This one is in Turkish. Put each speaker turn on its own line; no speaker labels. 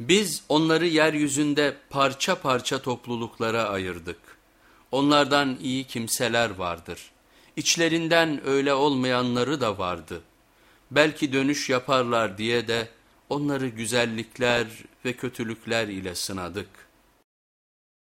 Biz onları yeryüzünde parça parça topluluklara ayırdık. Onlardan iyi kimseler vardır. İçlerinden öyle olmayanları da vardı. Belki dönüş yaparlar diye de onları güzellikler ve kötülükler ile sınadık.''